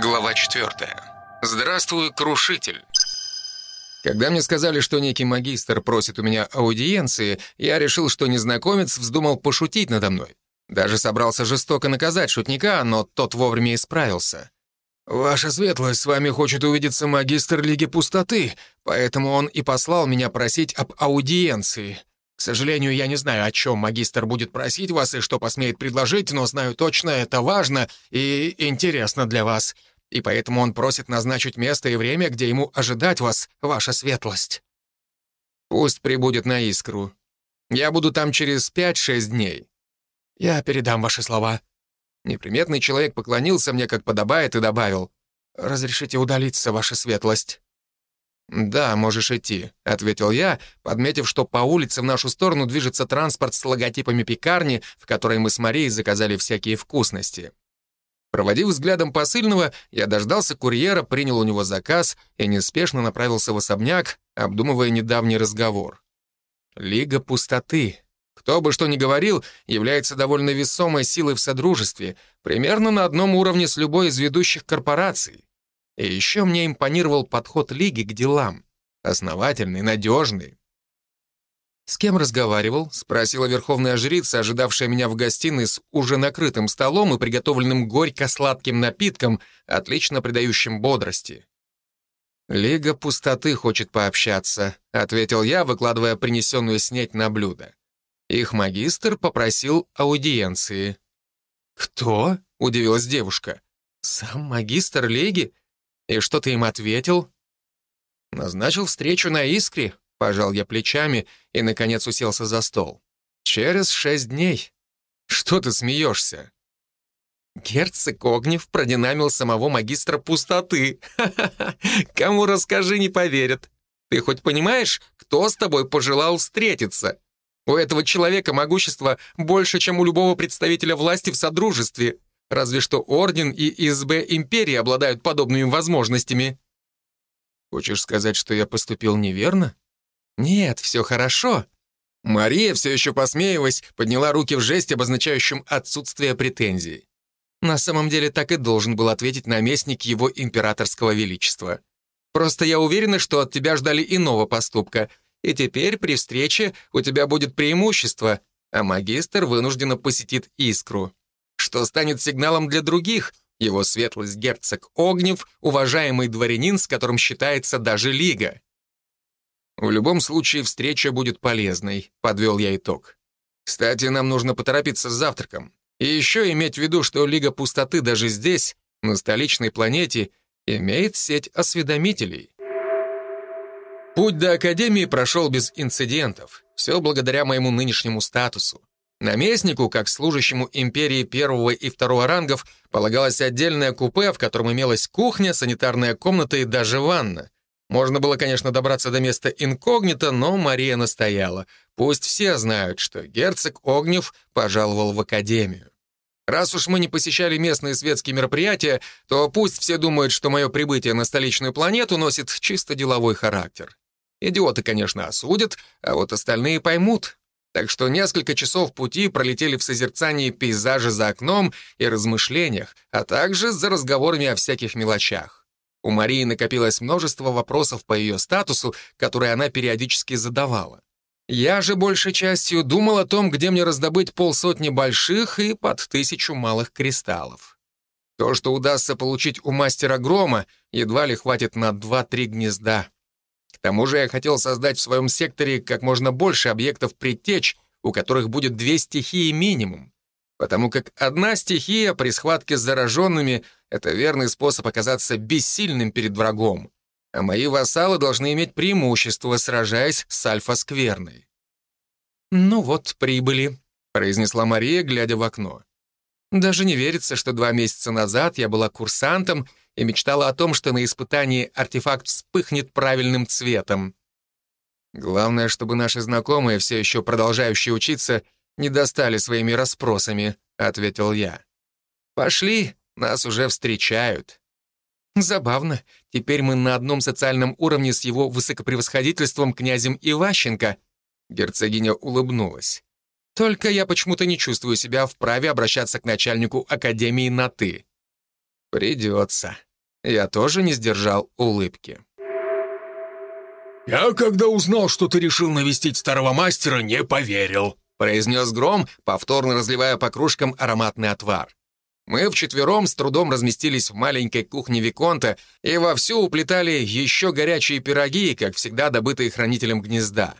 Глава 4. Здравствуй, крушитель. Когда мне сказали, что некий магистр просит у меня аудиенции, я решил, что незнакомец вздумал пошутить надо мной. Даже собрался жестоко наказать шутника, но тот вовремя исправился. «Ваша светлость, с вами хочет увидеться магистр Лиги Пустоты, поэтому он и послал меня просить об аудиенции. К сожалению, я не знаю, о чем магистр будет просить вас и что посмеет предложить, но знаю точно, это важно и интересно для вас. И поэтому он просит назначить место и время, где ему ожидать вас, ваша светлость. Пусть прибудет на искру. Я буду там через пять-шесть дней. Я передам ваши слова». Неприметный человек поклонился мне, как подобает, и добавил. «Разрешите удалиться, ваша светлость». «Да, можешь идти», — ответил я, подметив, что по улице в нашу сторону движется транспорт с логотипами пекарни, в которой мы с Марией заказали всякие вкусности. Проводив взглядом посыльного, я дождался курьера, принял у него заказ и неспешно направился в особняк, обдумывая недавний разговор. Лига пустоты. Кто бы что ни говорил, является довольно весомой силой в Содружестве, примерно на одном уровне с любой из ведущих корпораций. И еще мне импонировал подход Лиги к делам. Основательный, надежный. «С кем разговаривал?» — спросила верховная жрица, ожидавшая меня в гостиной с уже накрытым столом и приготовленным горько-сладким напитком, отлично придающим бодрости. «Лига пустоты хочет пообщаться», — ответил я, выкладывая принесенную снять на блюдо. Их магистр попросил аудиенции. «Кто?» — удивилась девушка. «Сам магистр Лиги? «И что ты им ответил?» «Назначил встречу на Искре», — пожал я плечами и, наконец, уселся за стол. «Через шесть дней. Что ты смеешься?» Герцог Огнев продинамил самого магистра пустоты. Кому расскажи, не поверят. Ты хоть понимаешь, кто с тобой пожелал встретиться? У этого человека могущество больше, чем у любого представителя власти в Содружестве. Разве что Орден и ИСБ Империи обладают подобными возможностями. Хочешь сказать, что я поступил неверно? Нет, все хорошо. Мария, все еще посмеиваясь, подняла руки в жесть, обозначающем отсутствие претензий. На самом деле так и должен был ответить наместник его императорского величества. Просто я уверена, что от тебя ждали иного поступка, и теперь при встрече у тебя будет преимущество, а магистр вынужденно посетит Искру что станет сигналом для других. Его светлость герцог Огнев, уважаемый дворянин, с которым считается даже Лига. В любом случае встреча будет полезной, подвел я итог. Кстати, нам нужно поторопиться с завтраком. И еще иметь в виду, что Лига Пустоты даже здесь, на столичной планете, имеет сеть осведомителей. Путь до Академии прошел без инцидентов. Все благодаря моему нынешнему статусу. Наместнику, как служащему империи первого и второго рангов, полагалось отдельное купе, в котором имелась кухня, санитарная комната и даже ванна. Можно было, конечно, добраться до места инкогнито, но Мария настояла. Пусть все знают, что герцог Огнев пожаловал в академию. Раз уж мы не посещали местные светские мероприятия, то пусть все думают, что мое прибытие на столичную планету носит чисто деловой характер. Идиоты, конечно, осудят, а вот остальные поймут, так что несколько часов пути пролетели в созерцании пейзажа за окном и размышлениях, а также за разговорами о всяких мелочах. У Марии накопилось множество вопросов по ее статусу, которые она периодически задавала. Я же большей частью думал о том, где мне раздобыть полсотни больших и под тысячу малых кристаллов. То, что удастся получить у мастера грома, едва ли хватит на 2-3 гнезда. К тому же я хотел создать в своем секторе как можно больше объектов предтеч, у которых будет две стихии минимум. Потому как одна стихия при схватке с зараженными — это верный способ оказаться бессильным перед врагом. А мои вассалы должны иметь преимущество, сражаясь с альфа-скверной. «Ну вот, прибыли», — произнесла Мария, глядя в окно. «Даже не верится, что два месяца назад я была курсантом и мечтала о том, что на испытании артефакт вспыхнет правильным цветом. Главное, чтобы наши знакомые, все еще продолжающие учиться, не достали своими расспросами, ответил я. Пошли, нас уже встречают. Забавно, теперь мы на одном социальном уровне с его высокопревосходительством князем Иващенко. Герцогиня улыбнулась. Только я почему-то не чувствую себя вправе обращаться к начальнику академии на «ты». «Придется», Я тоже не сдержал улыбки. «Я, когда узнал, что ты решил навестить старого мастера, не поверил», произнес Гром, повторно разливая по кружкам ароматный отвар. Мы вчетвером с трудом разместились в маленькой кухне Виконта и вовсю уплетали еще горячие пироги, как всегда добытые хранителем гнезда.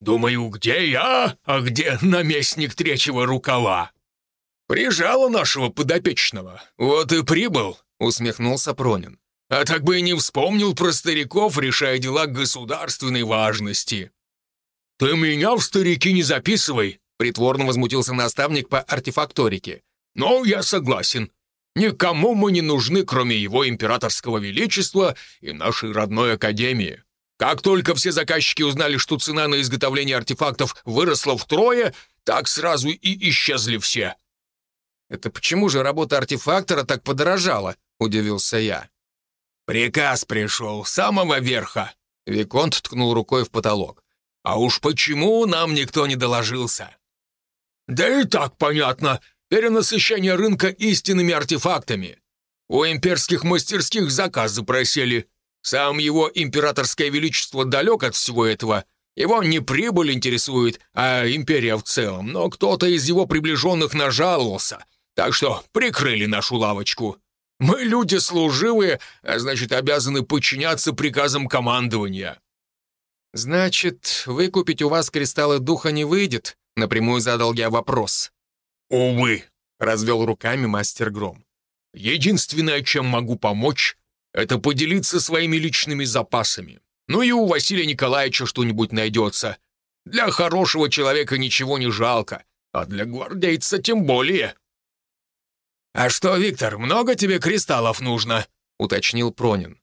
«Думаю, где я, а где наместник третьего рукава?» «Прижало нашего подопечного. Вот и прибыл», — усмехнулся Пронин. А так бы и не вспомнил про стариков, решая дела государственной важности. «Ты меня в старики не записывай», — притворно возмутился наставник по артефакторике. «Но я согласен. Никому мы не нужны, кроме его императорского величества и нашей родной академии. Как только все заказчики узнали, что цена на изготовление артефактов выросла втрое, так сразу и исчезли все». «Это почему же работа артефактора так подорожала?» — удивился я. «Приказ пришел, самого верха!» Виконт ткнул рукой в потолок. «А уж почему нам никто не доложился?» «Да и так понятно. Перенасыщение рынка истинными артефактами. У имперских мастерских заказы просели. Сам его императорское величество далек от всего этого. Его не прибыль интересует, а империя в целом. Но кто-то из его приближенных нажаловался. Так что прикрыли нашу лавочку. Мы люди служивые, а значит, обязаны подчиняться приказам командования». «Значит, выкупить у вас кристаллы духа не выйдет?» — напрямую задал я вопрос. «Увы», — развел руками мастер Гром. «Единственное, чем могу помочь, это поделиться своими личными запасами. Ну и у Василия Николаевича что-нибудь найдется. Для хорошего человека ничего не жалко, а для гвардейца тем более». «А что, Виктор, много тебе кристаллов нужно?» — уточнил Пронин.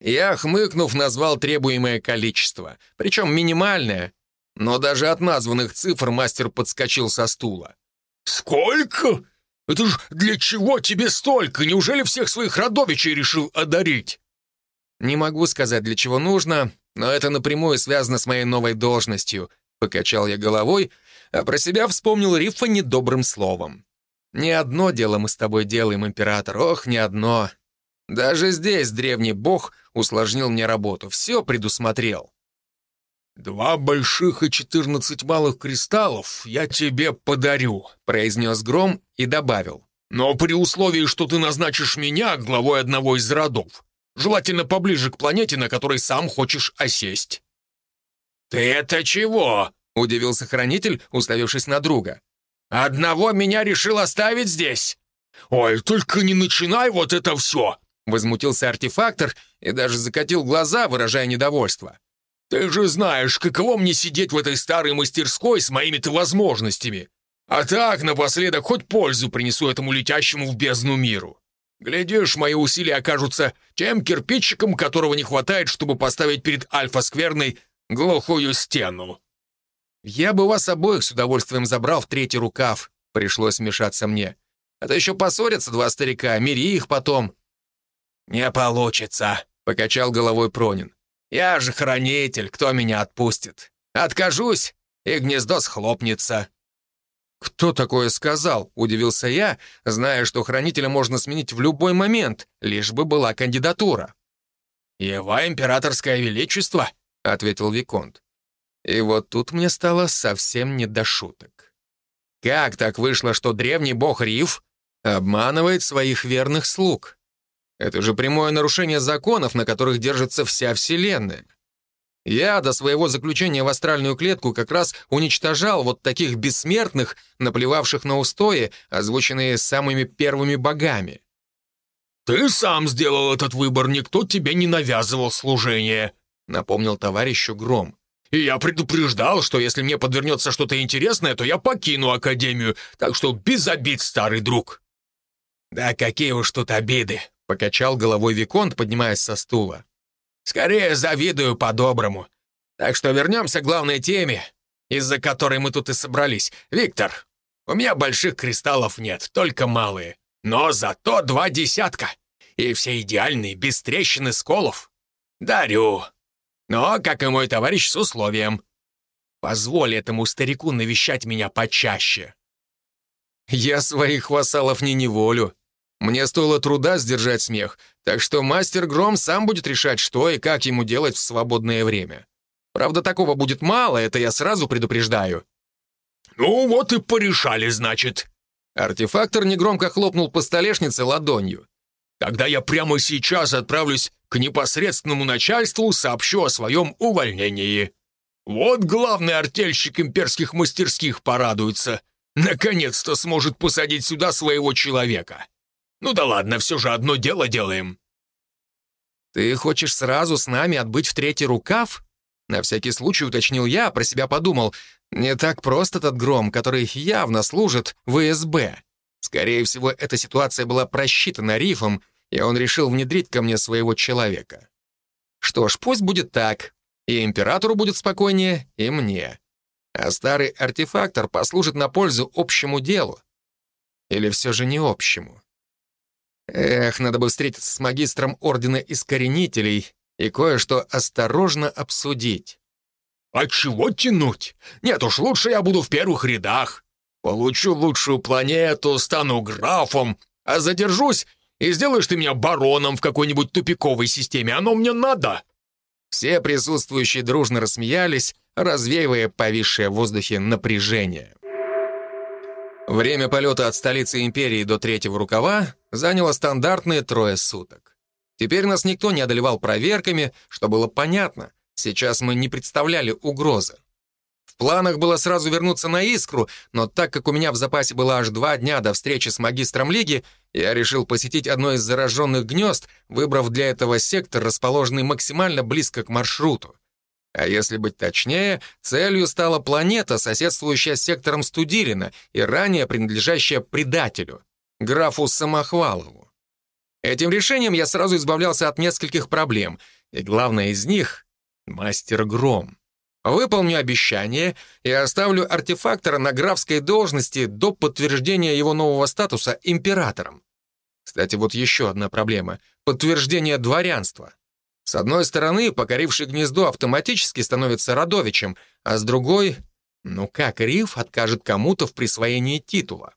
Я, хмыкнув, назвал требуемое количество, причем минимальное, но даже от названных цифр мастер подскочил со стула. «Сколько? Это ж для чего тебе столько? Неужели всех своих родовичей решил одарить?» «Не могу сказать, для чего нужно, но это напрямую связано с моей новой должностью», — покачал я головой, а про себя вспомнил Рифа недобрым словом. Не одно дело мы с тобой делаем, император, ох, не одно. Даже здесь древний бог усложнил мне работу, все предусмотрел. «Два больших и четырнадцать малых кристаллов я тебе подарю», — произнес Гром и добавил. «Но при условии, что ты назначишь меня главой одного из родов, желательно поближе к планете, на которой сам хочешь осесть». «Ты это чего?» — удивился хранитель, уставившись на друга. Одного меня решил оставить здесь?» «Ой, только не начинай вот это все!» Возмутился артефактор и даже закатил глаза, выражая недовольство. «Ты же знаешь, каково мне сидеть в этой старой мастерской с моими-то возможностями. А так, напоследок, хоть пользу принесу этому летящему в бездну миру. Глядишь, мои усилия окажутся тем кирпичиком, которого не хватает, чтобы поставить перед Альфа-скверной глухую стену». «Я бы вас обоих с удовольствием забрал в третий рукав», — пришлось вмешаться мне. «А то еще поссорятся два старика, мири их потом». «Не получится», — покачал головой Пронин. «Я же хранитель, кто меня отпустит? Откажусь, и гнездо схлопнется». «Кто такое сказал?» — удивился я, зная, что хранителя можно сменить в любой момент, лишь бы была кандидатура. «Его императорское величество», — ответил Виконт. И вот тут мне стало совсем не до шуток. Как так вышло, что древний бог Риф обманывает своих верных слуг? Это же прямое нарушение законов, на которых держится вся Вселенная. Я до своего заключения в астральную клетку как раз уничтожал вот таких бессмертных, наплевавших на устои, озвученные самыми первыми богами. «Ты сам сделал этот выбор, никто тебе не навязывал служение», напомнил товарищу Гром. И я предупреждал, что если мне подвернется что-то интересное, то я покину Академию, так что без обид, старый друг». «Да какие уж тут обиды», — покачал головой Виконт, поднимаясь со стула. «Скорее завидую по-доброму. Так что вернемся к главной теме, из-за которой мы тут и собрались. Виктор, у меня больших кристаллов нет, только малые. Но зато два десятка. И все идеальные, без трещин и сколов. Дарю. Но, как и мой товарищ, с условием. Позволь этому старику навещать меня почаще. Я своих вассалов не неволю. Мне стоило труда сдержать смех, так что мастер Гром сам будет решать, что и как ему делать в свободное время. Правда, такого будет мало, это я сразу предупреждаю. «Ну вот и порешали, значит». Артефактор негромко хлопнул по столешнице ладонью. «Тогда я прямо сейчас отправлюсь к непосредственному начальству, сообщу о своем увольнении. Вот главный артельщик имперских мастерских порадуется. Наконец-то сможет посадить сюда своего человека. Ну да ладно, все же одно дело делаем». «Ты хочешь сразу с нами отбыть в третий рукав?» На всякий случай уточнил я, про себя подумал. Не так просто этот гром, который явно служит ВСБ. Скорее всего, эта ситуация была просчитана рифом, и он решил внедрить ко мне своего человека. Что ж, пусть будет так. И императору будет спокойнее, и мне. А старый артефактор послужит на пользу общему делу. Или все же не общему. Эх, надо бы встретиться с магистром Ордена Искоренителей и кое-что осторожно обсудить. «А чего тянуть? Нет уж, лучше я буду в первых рядах. Получу лучшую планету, стану графом, а задержусь, и сделаешь ты меня бароном в какой-нибудь тупиковой системе. Оно мне надо!» Все присутствующие дружно рассмеялись, развеивая повисшее в воздухе напряжение. Время полета от столицы империи до третьего рукава заняло стандартные трое суток. Теперь нас никто не одолевал проверками, что было понятно. Сейчас мы не представляли угрозы. В планах было сразу вернуться на Искру, но так как у меня в запасе было аж два дня до встречи с магистром Лиги, я решил посетить одно из зараженных гнезд, выбрав для этого сектор, расположенный максимально близко к маршруту. А если быть точнее, целью стала планета, соседствующая с сектором Студирина и ранее принадлежащая предателю, графу Самохвалову. Этим решением я сразу избавлялся от нескольких проблем, и главное из них — мастер Гром. Выполню обещание и оставлю артефактора на графской должности до подтверждения его нового статуса императором. Кстати, вот еще одна проблема — подтверждение дворянства. С одной стороны, покоривший гнездо автоматически становится родовичем, а с другой, ну как Риф откажет кому-то в присвоении титула?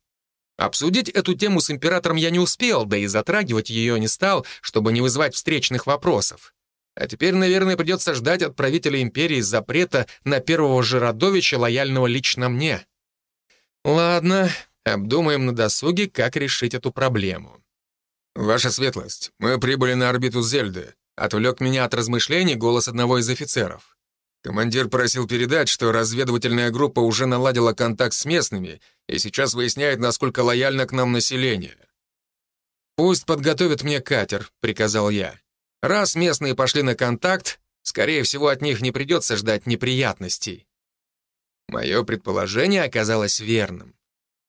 Обсудить эту тему с императором я не успел, да и затрагивать ее не стал, чтобы не вызывать встречных вопросов. А теперь, наверное, придется ждать от правителя империи запрета на первого же родовича, лояльного лично мне. Ладно, обдумаем на досуге, как решить эту проблему. «Ваша светлость, мы прибыли на орбиту Зельды», Отвлек меня от размышлений голос одного из офицеров. Командир просил передать, что разведывательная группа уже наладила контакт с местными и сейчас выясняет, насколько лояльно к нам население. «Пусть подготовят мне катер», — приказал я. «Раз местные пошли на контакт, скорее всего, от них не придется ждать неприятностей». Мое предположение оказалось верным.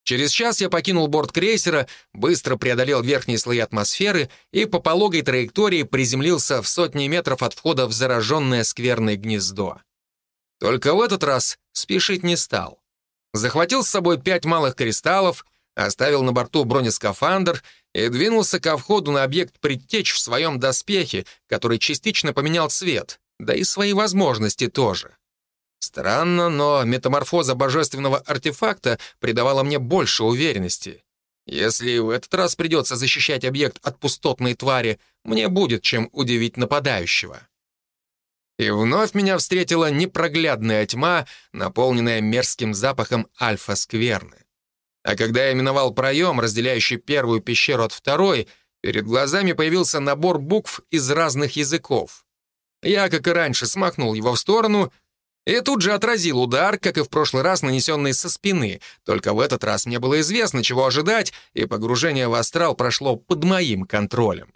Через час я покинул борт крейсера, быстро преодолел верхние слои атмосферы и по пологой траектории приземлился в сотни метров от входа в зараженное скверное гнездо. Только в этот раз спешить не стал. Захватил с собой пять малых кристаллов, оставил на борту бронескафандр и двинулся ко входу на объект предтеч в своем доспехе, который частично поменял цвет, да и свои возможности тоже. Странно, но метаморфоза божественного артефакта придавала мне больше уверенности. Если в этот раз придется защищать объект от пустотной твари, мне будет чем удивить нападающего. И вновь меня встретила непроглядная тьма, наполненная мерзким запахом альфа-скверны. А когда я миновал проем, разделяющий первую пещеру от второй, перед глазами появился набор букв из разных языков. Я, как и раньше, смахнул его в сторону — и тут же отразил удар, как и в прошлый раз, нанесенный со спины. Только в этот раз мне было известно, чего ожидать, и погружение в астрал прошло под моим контролем.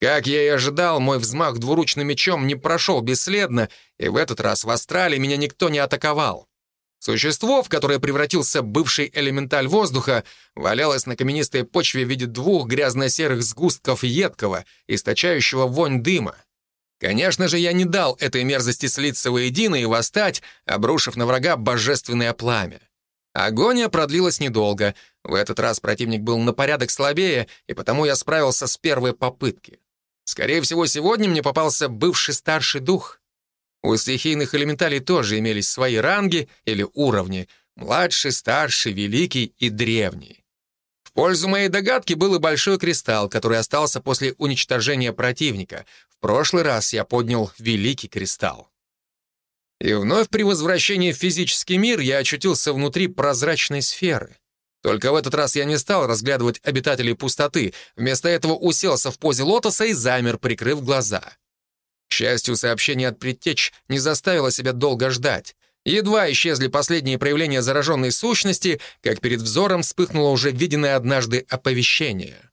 Как я и ожидал, мой взмах двуручным мечом не прошел бесследно, и в этот раз в астрале меня никто не атаковал. Существо, в которое превратился бывший элементаль воздуха, валялось на каменистой почве в виде двух грязно-серых сгустков едкого, источающего вонь дыма. Конечно же, я не дал этой мерзости слиться воедино и восстать, обрушив на врага божественное пламя. Агония продлилась недолго. В этот раз противник был на порядок слабее, и потому я справился с первой попытки. Скорее всего, сегодня мне попался бывший старший дух. У стихийных элементалей тоже имелись свои ранги или уровни — младший, старший, великий и древний. В пользу моей догадки был и большой кристалл, который остался после уничтожения противника. В прошлый раз я поднял великий кристалл. И вновь при возвращении в физический мир я очутился внутри прозрачной сферы. Только в этот раз я не стал разглядывать обитателей пустоты, вместо этого уселся в позе лотоса и замер, прикрыв глаза. К счастью, сообщение от предтеч не заставило себя долго ждать. Едва исчезли последние проявления зараженной сущности, как перед взором вспыхнуло уже виденное однажды оповещение.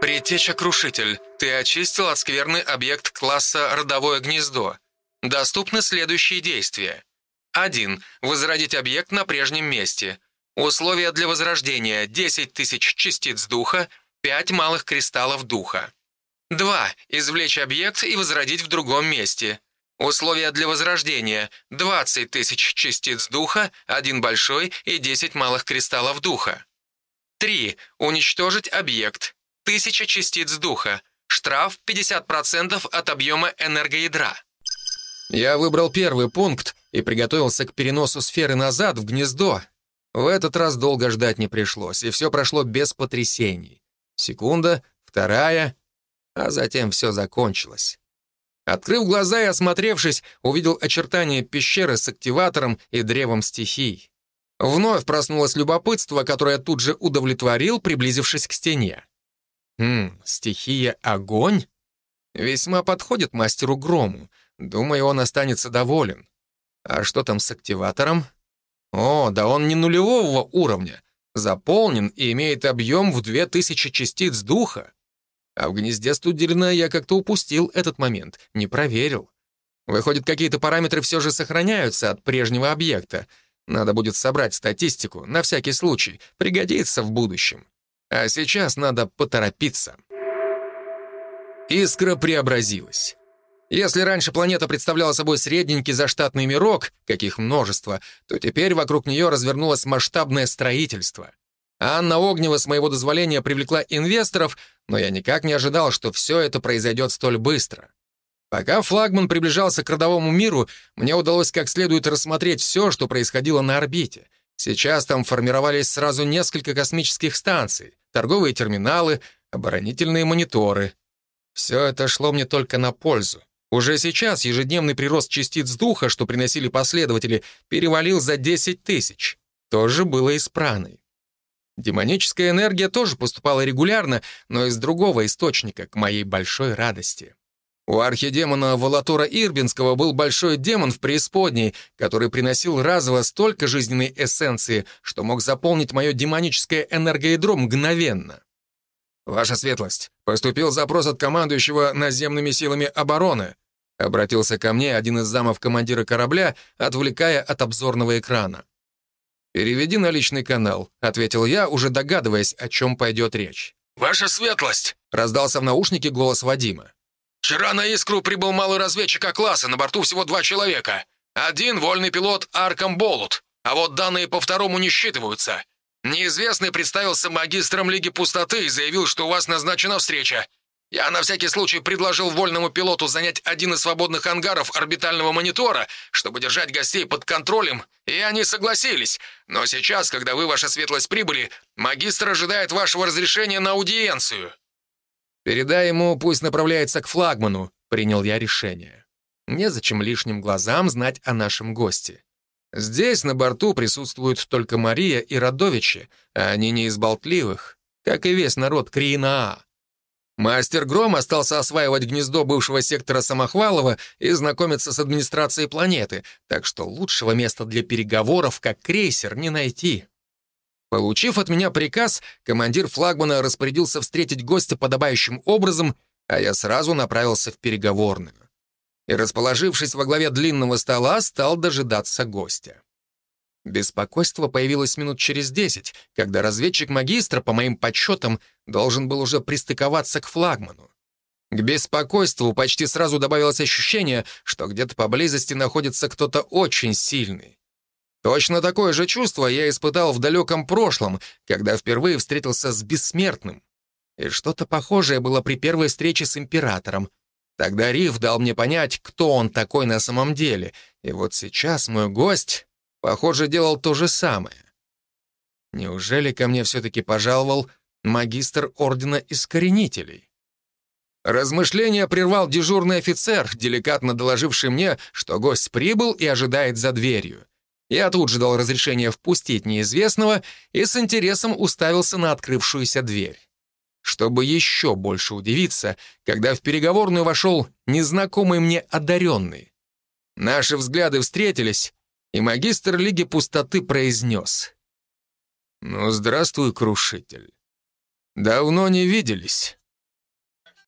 «Предтеча-крушитель, ты очистил от скверный объект класса «Родовое гнездо». Доступны следующие действия. 1. Возродить объект на прежнем месте. Условия для возрождения – 10 тысяч частиц духа, 5 малых кристаллов духа. 2. Извлечь объект и возродить в другом месте. Условия для возрождения – 20 тысяч частиц духа, 1 большой и 10 малых кристаллов духа. 3. Уничтожить объект. 1000 частиц духа. Штраф 50% от объема энергоядра. Я выбрал первый пункт и приготовился к переносу сферы назад в гнездо, в этот раз долго ждать не пришлось, и все прошло без потрясений. Секунда, вторая, а затем все закончилось. Открыв глаза и осмотревшись, увидел очертания пещеры с активатором и древом стихий. Вновь проснулось любопытство, которое тут же удовлетворил, приблизившись к стене. Хм, стихия огонь? Весьма подходит мастеру Грому. Думаю, он останется доволен. А что там с активатором? О, да он не нулевого уровня. Заполнен и имеет объем в 2000 частиц духа. А в гнезде Студерина я как-то упустил этот момент, не проверил. Выходит, какие-то параметры все же сохраняются от прежнего объекта. Надо будет собрать статистику, на всякий случай, пригодится в будущем. А сейчас надо поторопиться. Искра преобразилась. Если раньше планета представляла собой средненький заштатный мирок, каких множество, то теперь вокруг нее развернулось масштабное строительство. Анна Огнева с моего дозволения привлекла инвесторов, но я никак не ожидал, что все это произойдет столь быстро. Пока флагман приближался к родовому миру, мне удалось как следует рассмотреть все, что происходило на орбите. Сейчас там формировались сразу несколько космических станций, торговые терминалы, оборонительные мониторы. Все это шло мне только на пользу. Уже сейчас ежедневный прирост частиц духа, что приносили последователи, перевалил за 10 тысяч. То же было и с праной. Демоническая энергия тоже поступала регулярно, но из другого источника, к моей большой радости. У архидемона Волатора Ирбинского был большой демон в преисподней, который приносил разово столько жизненной эссенции, что мог заполнить мое демоническое энергоядро мгновенно. «Ваша светлость, поступил запрос от командующего наземными силами обороны», Обратился ко мне один из замов командира корабля, отвлекая от обзорного экрана. «Переведи на личный канал», — ответил я, уже догадываясь, о чем пойдет речь. «Ваша светлость!» — раздался в наушнике голос Вадима. «Вчера на «Искру» прибыл малый разведчик А-класса, на борту всего два человека. Один — вольный пилот Арком Болут, а вот данные по второму не считываются. Неизвестный представился магистром Лиги Пустоты и заявил, что у вас назначена встреча. Я на всякий случай предложил вольному пилоту занять один из свободных ангаров орбитального монитора, чтобы держать гостей под контролем, и они согласились. Но сейчас, когда вы, ваша светлость, прибыли, магистр ожидает вашего разрешения на аудиенцию». «Передай ему, пусть направляется к флагману», — принял я решение. Незачем лишним глазам знать о нашем госте. Здесь на борту присутствуют только Мария и Радовичи, а они не из болтливых, как и весь народ Криинаа. Мастер Гром остался осваивать гнездо бывшего сектора Самохвалова и знакомиться с администрацией планеты, так что лучшего места для переговоров, как крейсер, не найти. Получив от меня приказ, командир флагмана распорядился встретить гостя подобающим образом, а я сразу направился в переговорную. И, расположившись во главе длинного стола, стал дожидаться гостя. Беспокойство появилось минут через десять, когда разведчик магистра, по моим подсчетам, должен был уже пристыковаться к флагману. К беспокойству почти сразу добавилось ощущение, что где-то поблизости находится кто-то очень сильный. Точно такое же чувство я испытал в далеком прошлом, когда впервые встретился с бессмертным. И что-то похожее было при первой встрече с императором. Тогда Риф дал мне понять, кто он такой на самом деле, и вот сейчас мой гость Похоже, делал то же самое. Неужели ко мне все-таки пожаловал магистр Ордена Искоренителей? Размышления прервал дежурный офицер, деликатно доложивший мне, что гость прибыл и ожидает за дверью. Я тут же дал разрешение впустить неизвестного и с интересом уставился на открывшуюся дверь. Чтобы еще больше удивиться, когда в переговорную вошел незнакомый мне одаренный. Наши взгляды встретились, и магистр Лиги Пустоты произнес. «Ну, здравствуй, крушитель. Давно не виделись».